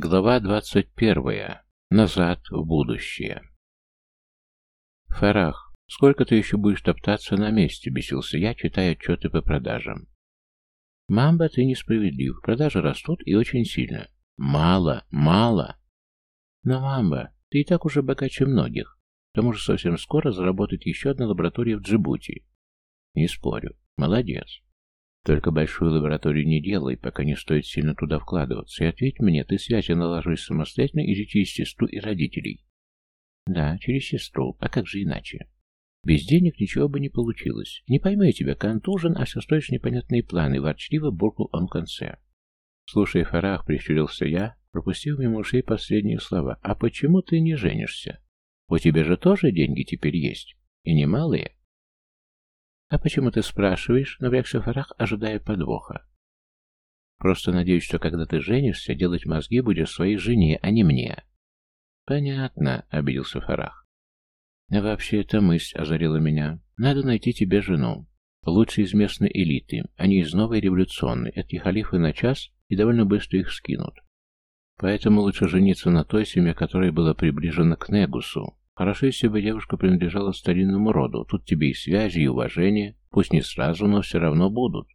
Глава двадцать первая. Назад в будущее. «Фарах, сколько ты еще будешь топтаться на месте?» — бесился я, читая отчеты по продажам. «Мамба, ты несправедлив. Продажи растут и очень сильно. Мало, мало. Но, Мамба, ты и так уже богаче многих. К тому же совсем скоро заработает еще одна лаборатория в Джибути. Не спорю. Молодец. Только большую лабораторию не делай, пока не стоит сильно туда вкладываться. И ответь мне, ты связи налаживаешь самостоятельно или через сестру и родителей? Да, через сестру. А как же иначе? Без денег ничего бы не получилось. Не пойму я тебя, контужен, а все строишь непонятные планы, ворчливо буркнул он в конце. Слушай, Фарах, прищурился я, пропустив мимо ушей последние слова. А почему ты не женишься? У тебя же тоже деньги теперь есть. И немалые. «А почему ты спрашиваешь?» — напрягся Фарах, ожидая подвоха. «Просто надеюсь, что когда ты женишься, делать мозги будешь своей жене, а не мне». «Понятно», — обиделся Фарах. «А вообще эта мысль озарила меня. Надо найти тебе жену. Лучше из местной элиты, а не из новой революционной. Эти халифы на час и довольно быстро их скинут. Поэтому лучше жениться на той семье, которая была приближена к Негусу, Хорошо, если бы девушка принадлежала старинному роду. Тут тебе и связи, и уважение. Пусть не сразу, но все равно будут.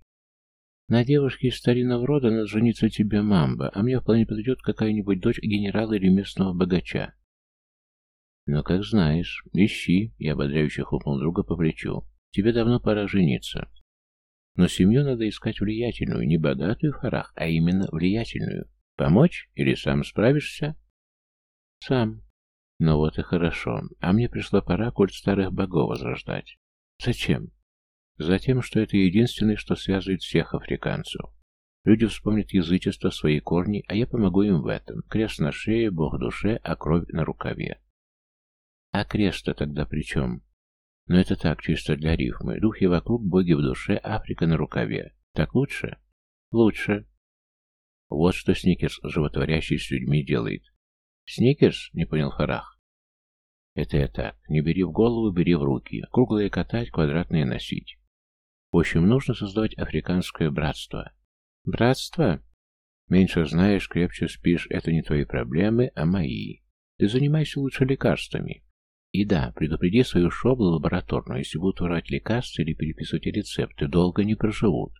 На девушке из старинного рода надо жениться тебе мамба, а мне вполне подойдет какая-нибудь дочь генерала или местного богача. Но как знаешь, ищи, я ободряюще хлопнул друга по плечу. Тебе давно пора жениться. Но семью надо искать влиятельную, не богатую в хорах, а именно влиятельную. Помочь или сам справишься? Сам, ну вот и хорошо. А мне пришла пора культ старых богов возрождать. Зачем? Затем, что это единственное, что связывает всех африканцев. Люди вспомнят язычество, свои корни, а я помогу им в этом. Крест на шее, бог в душе, а кровь на рукаве. А крест-то тогда при чем? Но это так, чисто для рифмы. Духи вокруг, боги в душе, Африка на рукаве. Так лучше? Лучше. Вот что Сникерс, животворящий с людьми, делает. Сникерс? Не понял Фарах. Это я так. Не бери в голову, бери в руки. Круглые катать, квадратные носить. В общем, нужно создавать африканское братство. Братство? Меньше знаешь, крепче спишь. Это не твои проблемы, а мои. Ты занимайся лучше лекарствами. И да, предупреди свою шоблу лабораторную, если будут воровать лекарства или переписывать рецепты, долго не проживут.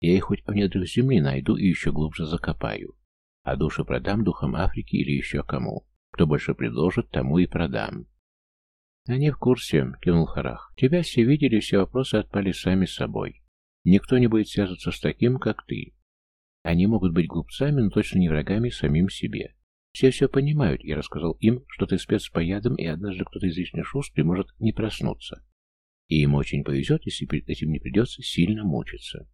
Я их хоть в недрах земли найду и еще глубже закопаю. А души продам духам Африки или еще кому. Кто больше предложит, тому и продам. Они в курсе, кивнул Харах. Тебя все видели, все вопросы отпали сами собой. Никто не будет связываться с таким, как ты. Они могут быть глупцами, но точно не врагами самим себе. Все все понимают, я рассказал им, что ты спец по ядам, и однажды кто-то излишне шустрый может не проснуться. И им очень повезет, если перед этим не придется сильно мучиться.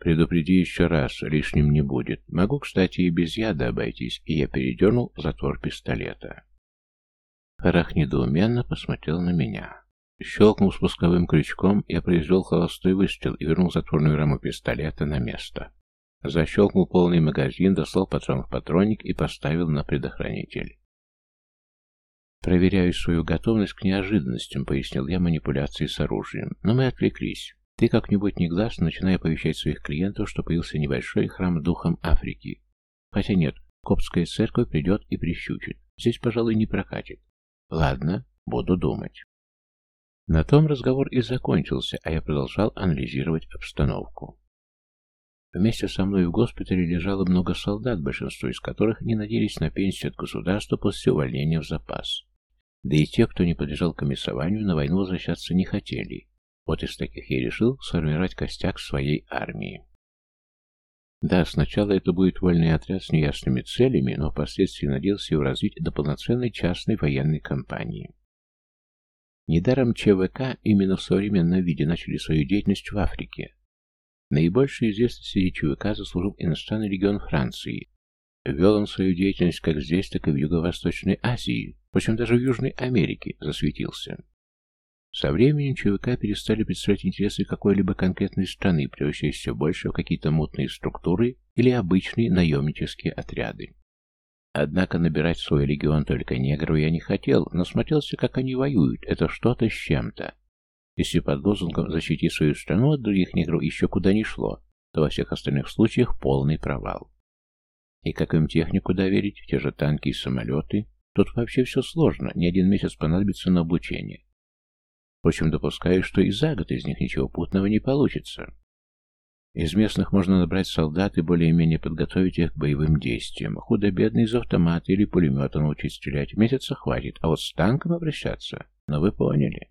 Предупреди еще раз, лишним не будет. Могу, кстати, и без яда обойтись, и я передернул затвор пистолета. Харах недоуменно посмотрел на меня. Щелкнул спусковым крючком, я произвел холостой выстрел и вернул затворную раму пистолета на место. Защелкнул полный магазин, дослал патрон в патронник и поставил на предохранитель. «Проверяю свою готовность к неожиданностям», — пояснил я манипуляции с оружием. «Но мы отвлеклись. Ты как-нибудь негласно начинай оповещать своих клиентов, что появился небольшой храм духом Африки. Хотя нет, коптская церковь придет и прищучит. Здесь, пожалуй, не прокатит. Ладно, буду думать. На том разговор и закончился, а я продолжал анализировать обстановку. Вместе со мной в госпитале лежало много солдат, большинство из которых не надеялись на пенсию от государства после увольнения в запас. Да и те, кто не подлежал комиссованию, на войну возвращаться не хотели. Вот из таких я решил сформировать костяк своей армии. Да, сначала это будет вольный отряд с неясными целями, но впоследствии надеялся его развить до полноценной частной военной компании. Недаром ЧВК именно в современном виде начали свою деятельность в Африке. Наибольшую известность среди ЧВК заслужил иностранный регион Франции. Вел он свою деятельность как здесь, так и в Юго-Восточной Азии, впрочем, даже в Южной Америке засветился. Со временем ЧВК перестали представлять интересы какой-либо конкретной страны, превращаясь все больше в какие-то мутные структуры или обычные наемнические отряды. Однако набирать свой регион только негров я не хотел, но смотрелся, как они воюют, это что-то с чем-то. Если под лозунгом «защити свою страну от других негров» еще куда ни шло, то во всех остальных случаях полный провал. И как им технику доверить, те же танки и самолеты? Тут вообще все сложно, не один месяц понадобится на обучение. Впрочем, допускаю, что и за год из них ничего путного не получится. Из местных можно набрать солдат и более-менее подготовить их к боевым действиям. Худо-бедно из автомата или пулемета научить стрелять месяца хватит, а вот с танком обращаться, ну вы поняли.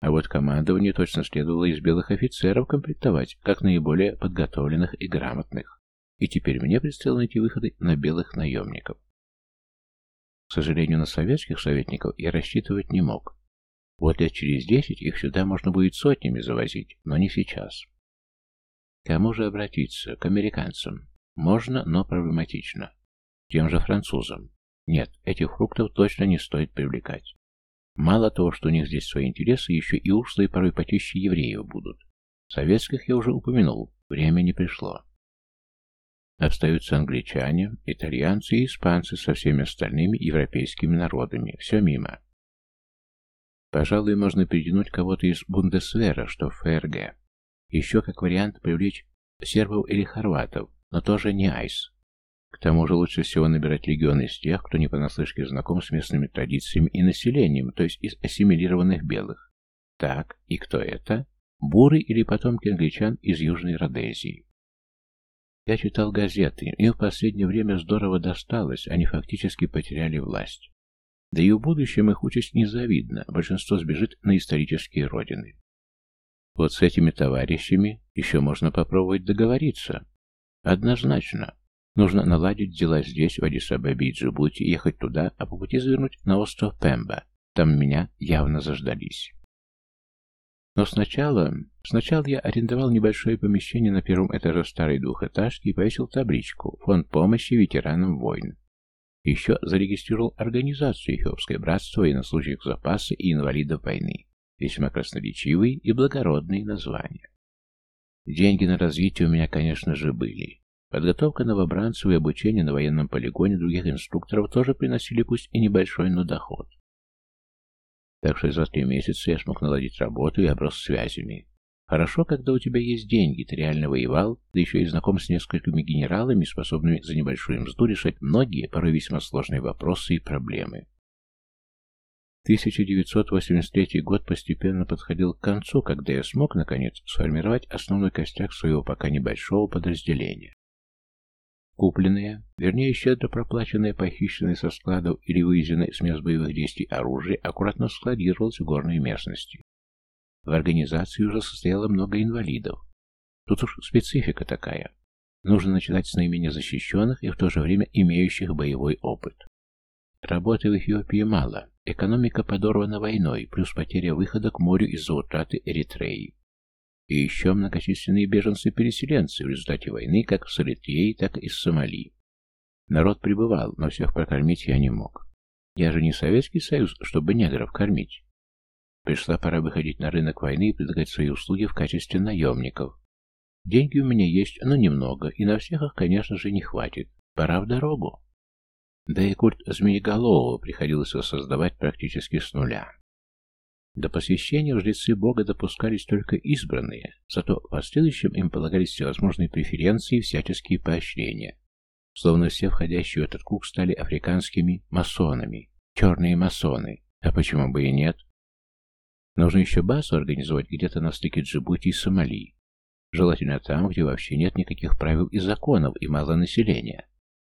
А вот командование точно следовало из белых офицеров комплектовать, как наиболее подготовленных и грамотных. И теперь мне предстояло найти выходы на белых наемников. К сожалению, на советских советников я рассчитывать не мог. Вот лет через десять их сюда можно будет сотнями завозить, но не сейчас. Кому же обратиться? К американцам. Можно, но проблематично. Тем же французам. Нет, этих фруктов точно не стоит привлекать. Мало того, что у них здесь свои интересы, еще и ушлые порой почище евреев будут. Советских я уже упомянул, время не пришло. Остаются англичане, итальянцы и испанцы со всеми остальными европейскими народами. Все мимо. Пожалуй, можно перетянуть кого-то из Бундесвера, что в ФРГ. Еще как вариант привлечь сербов или хорватов, но тоже не айс. К тому же лучше всего набирать легион из тех, кто не понаслышке знаком с местными традициями и населением, то есть из ассимилированных белых. Так, и кто это? Буры или потомки англичан из Южной Родезии. Я читал газеты, им в последнее время здорово досталось, они фактически потеряли власть. Да и в будущем их участь незавидна, большинство сбежит на исторические родины. Вот с этими товарищами еще можно попробовать договориться. Однозначно. Нужно наладить дела здесь, в Адис-Абебе и Джибути, ехать туда, а по пути завернуть на остров Пемба. Там меня явно заждались. Но сначала... Сначала я арендовал небольшое помещение на первом этаже старой двухэтажки и повесил табличку «Фонд помощи ветеранам войн». Еще зарегистрировал организацию «Эфиопское братство военнослужащих запаса и инвалидов войны». Весьма красноречивые и благородные названия. Деньги на развитие у меня, конечно же, были. Подготовка новобранцев и обучение на военном полигоне других инструкторов тоже приносили пусть и небольшой, но доход. Так что за три месяца я смог наладить работу и оброс связями. Хорошо, когда у тебя есть деньги, ты реально воевал, да еще и знаком с несколькими генералами, способными за небольшую мзду решать многие, порой весьма сложные вопросы и проблемы. 1983 год постепенно подходил к концу, когда я смог, наконец, сформировать основной костяк своего пока небольшого подразделения. Купленные, вернее, щедро проплаченные, похищенные со складов или вывезенные с мест боевых действий оружие аккуратно складировалось в горной местности. В организации уже состояло много инвалидов. Тут уж специфика такая. Нужно начинать с наименее защищенных и в то же время имеющих боевой опыт. Работы в Эфиопии мало, экономика подорвана войной, плюс потеря выхода к морю из-за утраты Эритреи. И еще многочисленные беженцы-переселенцы в результате войны как с Эритреей, так и с Сомали. Народ пребывал, но всех прокормить я не мог. Я же не Советский Союз, чтобы негров кормить. Пришла пора выходить на рынок войны и предлагать свои услуги в качестве наемников. Деньги у меня есть, но немного, и на всех их, конечно же, не хватит. Пора в дорогу. Да и культ Змееголового приходилось воссоздавать практически с нуля. До посвящения в жрецы Бога допускались только избранные, зато в последующем им полагались всевозможные преференции и всяческие поощрения. Словно все входящие в этот круг стали африканскими масонами. Черные масоны. А почему бы и нет? Нужно еще базу организовать где-то на стыке Джибути и Сомали. Желательно там, где вообще нет никаких правил и законов и мало населения.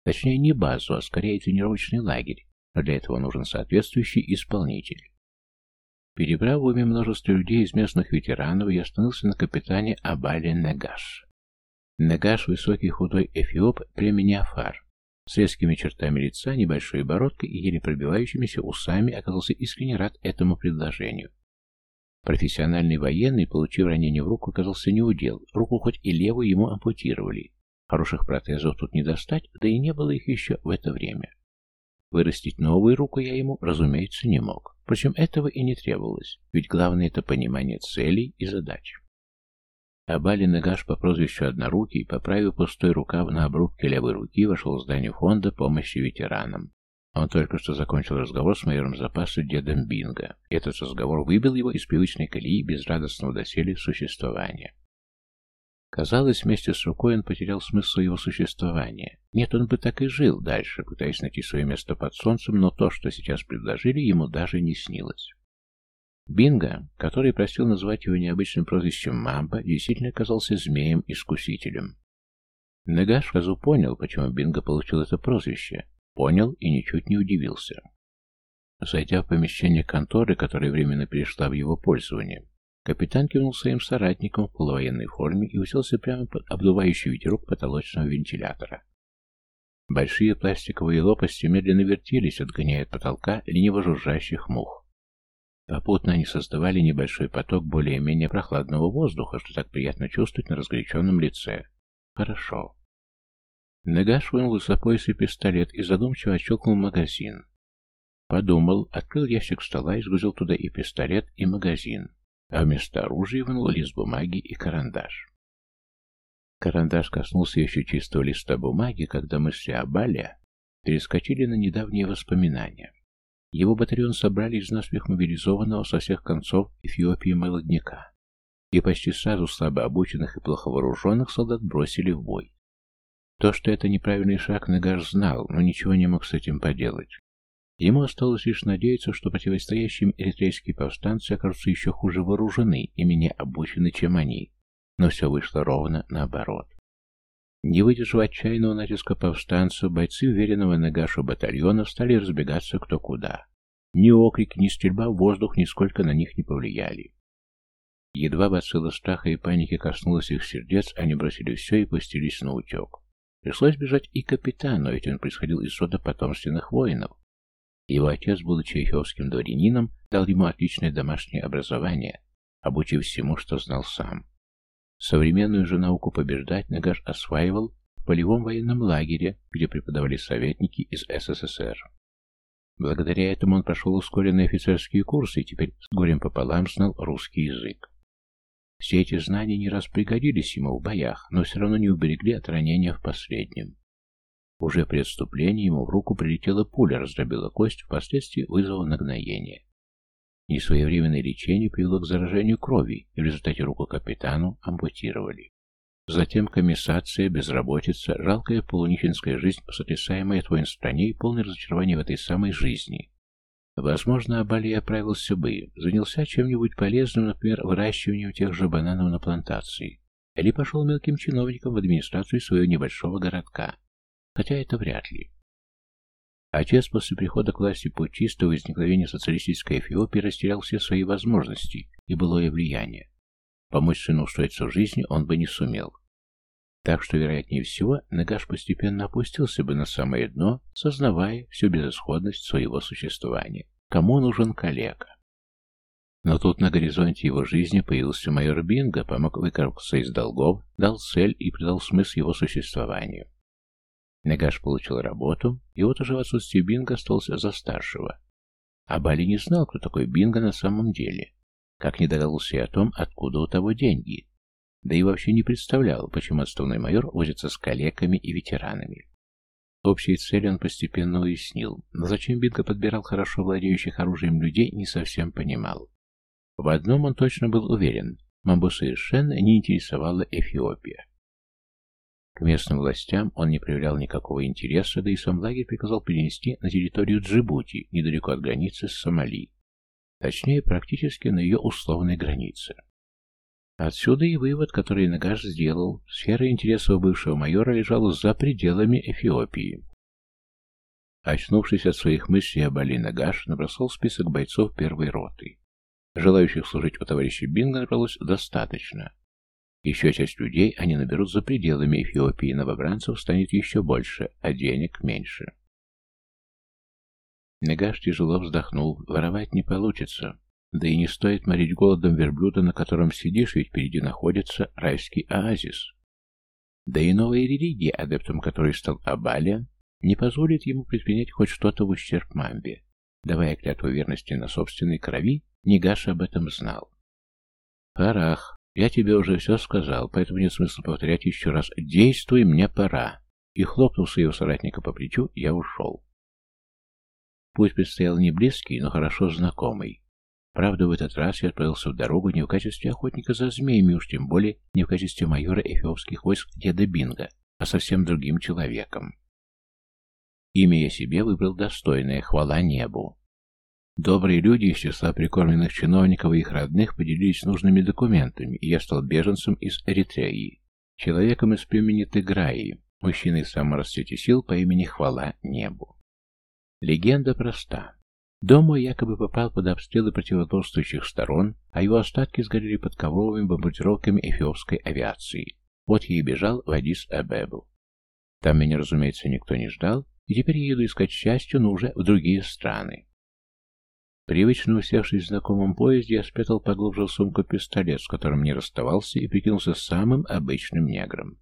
Точнее, не базу, а скорее тренировочный лагерь, но для этого нужен соответствующий исполнитель. Перебрав уме множество людей из местных ветеранов, я остановился на капитане Абале Негаш. Негаш – высокий худой эфиоп племени Афар. С резкими чертами лица, небольшой бородкой и еле пробивающимися усами оказался искренне рад этому предложению. Профессиональный военный, получив ранение в руку, оказался неудел. Руку хоть и левую ему ампутировали. Хороших протезов тут не достать, да и не было их еще в это время. Вырастить новую руку я ему, разумеется, не мог. Впрочем, этого и не требовалось, ведь главное это понимание целей и задач. Абали Нагаш по прозвищу Однорукий, поправив пустой рукав на обрубке левой руки, вошел в здание фонда помощи ветеранам. Он только что закончил разговор с майором запаса дедом Бинго. Этот разговор выбил его из привычной колеи безрадостного доселе существования. Казалось, вместе с рукой он потерял смысл своего существования. Нет, он бы так и жил дальше, пытаясь найти свое место под солнцем, но то, что сейчас предложили, ему даже не снилось. Бинго, который просил назвать его необычным прозвищем Мамба, действительно оказался змеем-искусителем. Негаш сразу понял, почему Бинго получил это прозвище. Понял и ничуть не удивился. Зайдя в помещение конторы, которая временно перешла в его пользование, капитан кивнул своим соратникам в полувоенной форме и уселся прямо под обдувающий ветерок потолочного вентилятора. Большие пластиковые лопасти медленно вертелись, отгоняя от потолка лениво жужжащих мух. Попутно они создавали небольшой поток более-менее прохладного воздуха, что так приятно чувствовать на разгоряченном лице. Хорошо. Негаш вынул из-за пояса пистолет и задумчиво отщелкнул магазин. Подумал, открыл ящик стола и сгрузил туда и пистолет, и магазин, а вместо оружия вынул лист бумаги и карандаш. Карандаш коснулся еще чистого листа бумаги, когда мысли о Бале перескочили на недавние воспоминания. Его батальон собрали из наспех мобилизованного со всех концов Эфиопии молодняка, и почти сразу слабо обученных и плохо вооруженных солдат бросили в бой. То, что это неправильный шаг, Нагаш знал, но ничего не мог с этим поделать. Ему осталось лишь надеяться, что противостоящие эритрейские повстанцы окажутся еще хуже вооружены и менее обучены, чем они. Но все вышло ровно наоборот. Не выдержав отчаянного натиска повстанцев, бойцы уверенного Нагашу батальона стали разбегаться кто куда. Ни окрик, ни стрельба в воздух нисколько на них не повлияли. Едва бацилла страха и паники коснулась их сердец, они бросили все и пустились на утек. Пришлось бежать и капитану, ведь он происходил из рода потомственных воинов. Его отец, будучи эфиопским дворянином, дал ему отличное домашнее образование, обучив всему, что знал сам. Современную же науку побеждать Нагаш осваивал в полевом военном лагере, где преподавали советники из СССР. Благодаря этому он прошел ускоренные офицерские курсы и теперь с горем пополам знал русский язык. Все эти знания не раз пригодились ему в боях, но все равно не уберегли от ранения в последнем. Уже при отступлении ему в руку прилетела пуля, раздробила кость, впоследствии вызвала нагноение. Несвоевременное лечение привело к заражению крови, и в результате руку капитану ампутировали. Затем комиссация, безработица, жалкая полунищенская жизнь, сотрясаемая твоим стране и полное разочарование в этой самой жизни. Возможно, Абали оправился бы, занялся чем-нибудь полезным, например, выращиванием тех же бананов на плантации, или пошел мелким чиновником в администрацию своего небольшого городка. Хотя это вряд ли. Отец после прихода к власти путчистого возникновения социалистической Эфиопии растерял все свои возможности и былое влияние. Помочь сыну устроиться в жизни он бы не сумел. Так что, вероятнее всего, Нагаш постепенно опустился бы на самое дно, сознавая всю безысходность своего существования. Кому нужен калека? Но тут на горизонте его жизни появился майор Бинго, помог выкарабкаться из долгов, дал цель и придал смысл его существованию. Нагаш получил работу, и вот уже в отсутствие Бинга остался за старшего. А Бали не знал, кто такой Бинго на самом деле. Как не догадался и о том, откуда у того деньги. Да и вообще не представлял, почему отставной майор возится с коллегами и ветеранами. Общие цели он постепенно уяснил, но зачем Бинго подбирал хорошо владеющих оружием людей, не совсем понимал. В одном он точно был уверен – Мамбу совершенно не интересовала Эфиопия. К местным властям он не проявлял никакого интереса, да и сам лагерь приказал перенести на территорию Джибути, недалеко от границы с Сомали. Точнее, практически на ее условной границе. Отсюда и вывод, который Нагаш сделал, сфера интересов бывшего майора лежала за пределами Эфиопии. Очнувшись от своих мыслей об Али Нагаш, набросал список бойцов первой роты. Желающих служить у товарища Бинга набралось достаточно. Еще часть людей они наберут за пределами Эфиопии, новобранцев станет еще больше, а денег меньше. Негаш тяжело вздохнул. Воровать не получится. Да и не стоит морить голодом верблюда, на котором сидишь, ведь впереди находится райский оазис. Да и новая религия, адептом которой стал Абалия, не позволит ему предпринять хоть что-то в ущерб Мамбе. Давая клятву верности на собственной крови, Негаш об этом знал. Парах, «Я тебе уже все сказал, поэтому нет смысла повторять еще раз. Действуй, мне пора!» И хлопнул своего соратника по плечу, я ушел. Путь предстоял не близкий, но хорошо знакомый. Правда, в этот раз я отправился в дорогу не в качестве охотника за змеями, уж тем более не в качестве майора эфиопских войск деда Бинга, а совсем другим человеком. Имя я себе выбрал достойное, хвала небу. Добрые люди из числа прикормленных чиновников и их родных поделились нужными документами, и я стал беженцем из Эритреи, человеком из племени Тыграи, мужчиной в самом расцвете сил по имени Хвала Небу. Легенда проста. Дом мой якобы попал под обстрелы противоборствующих сторон, а его остатки сгорели под ковровыми бомбардировками эфиопской авиации. Вот я и бежал в Адис-Абебу. Там меня, разумеется, никто не ждал, и теперь я еду искать счастье, но уже в другие страны. Привычно усевшись в знакомом поезде, я спрятал поглубже в сумку пистолет, с которым не расставался, и прикинулся самым обычным негром.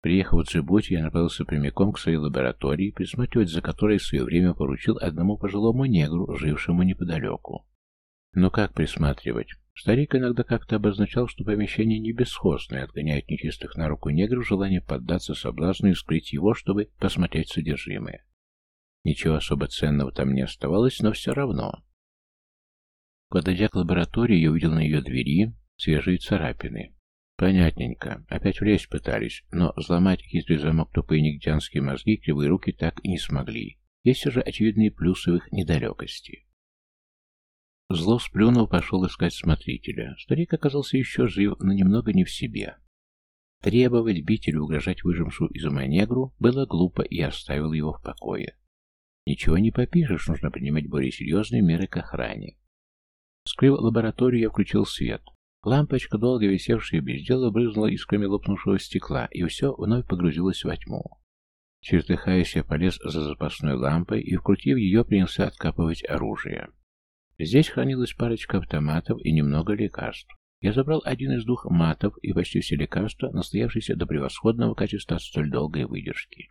Приехав в Джибути, я направился прямиком к своей лаборатории, присматривать за которой в свое время поручил одному пожилому негру, жившему неподалеку. Но как присматривать? Старик иногда как-то обозначал, что помещение не бесхозное, отгоняет нечистых на руку негров желание поддаться соблазну и скрыть его, чтобы посмотреть содержимое. Ничего особо ценного там не оставалось, но все равно. Подойдя к лаборатории, я увидел на ее двери свежие царапины. Понятненько. Опять влезть пытались, но взломать хитрый замок тупые нигдянские мозги кривые руки так и не смогли. Есть уже очевидные плюсы в их недалекости. Зло сплюнул, пошел искать смотрителя. Старик оказался еще жив, но немного не в себе. Требовать, бить или угрожать выжившую из ума негру было глупо, и оставил его в покое. Ничего не попишешь, нужно принимать более серьезные меры к охране. Скрыв лабораторию, я включил свет. Лампочка, долго висевшая без дела, брызнула искрами лопнувшего стекла, и все вновь погрузилось во тьму. Чертыхаясь, я полез за запасной лампой и, вкрутив ее, принялся откапывать оружие. Здесь хранилась парочка автоматов и немного лекарств. Я забрал один из двух матов и почти все лекарства, настоявшиеся до превосходного качества от столь долгой выдержки.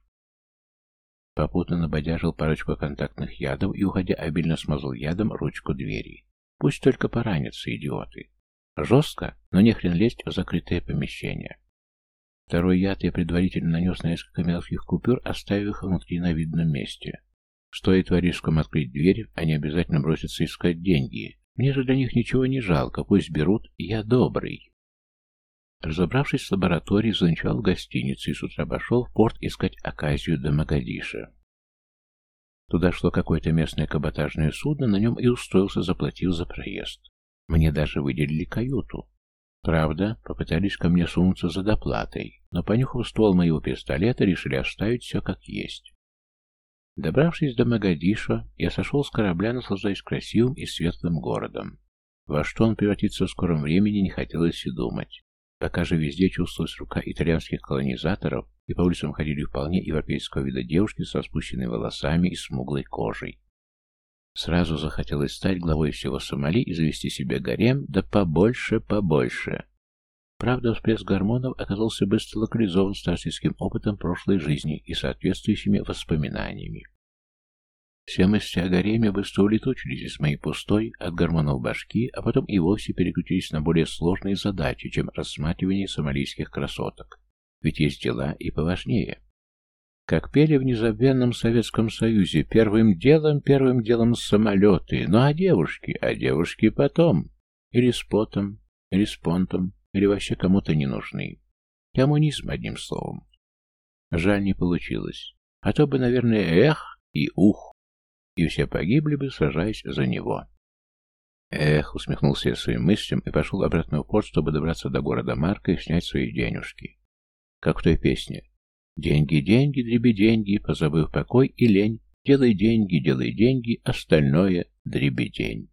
Попутно набодяжил парочку контактных ядов и, уходя, обильно смазал ядом ручку двери. Пусть только поранятся, идиоты. Жестко, но не хрен лезть в закрытое помещение. Второй яд я предварительно нанес на несколько мелких купюр, оставив их внутри на видном месте. Стоит воришкам открыть дверь, они обязательно бросятся искать деньги. Мне же для них ничего не жалко, пусть берут, я добрый. Разобравшись с лабораторией, заночевал в гостинице и с утра пошел в порт искать оказию до Магадиша. Туда шло какое-то местное каботажное судно, на нем и устроился, заплатив за проезд. Мне даже выделили каюту. Правда, попытались ко мне сунуться за доплатой, но, понюхав ствол моего пистолета, решили оставить все как есть. Добравшись до Магадиша, я сошел с корабля, наслаждаясь красивым и светлым городом. Во что он превратится в скором времени, не хотелось и думать. Пока же везде чувствовалась рука итальянских колонизаторов, и по улицам ходили вполне европейского вида девушки с распущенными волосами и смуглой кожей. Сразу захотелось стать главой всего Сомали и завести себе гарем, да побольше, побольше. Правда, всплеск гормонов оказался быстро локализован старческим опытом прошлой жизни и соответствующими воспоминаниями. Все мысли о гареме быстро улетучились из моей пустой от гормонов башки, а потом и вовсе переключились на более сложные задачи, чем рассматривание сомалийских красоток. Ведь есть дела и поважнее. Как пели в незабвенном Советском Союзе, первым делом, первым делом самолеты. Ну а девушки? А девушки потом. Или с потом, или с понтом, или вообще кому-то не нужны. Коммунизм, одним словом. Жаль, не получилось. А то бы, наверное, эх и ух. И все погибли бы, сражаясь за него. Эх, усмехнулся я своим мыслям и пошел обратно в порт, чтобы добраться до города Марка и снять свои денежки. Как в той песне. Деньги, деньги, дреби деньги, позабыв покой и лень. Делай деньги, делай деньги, остальное дребедень.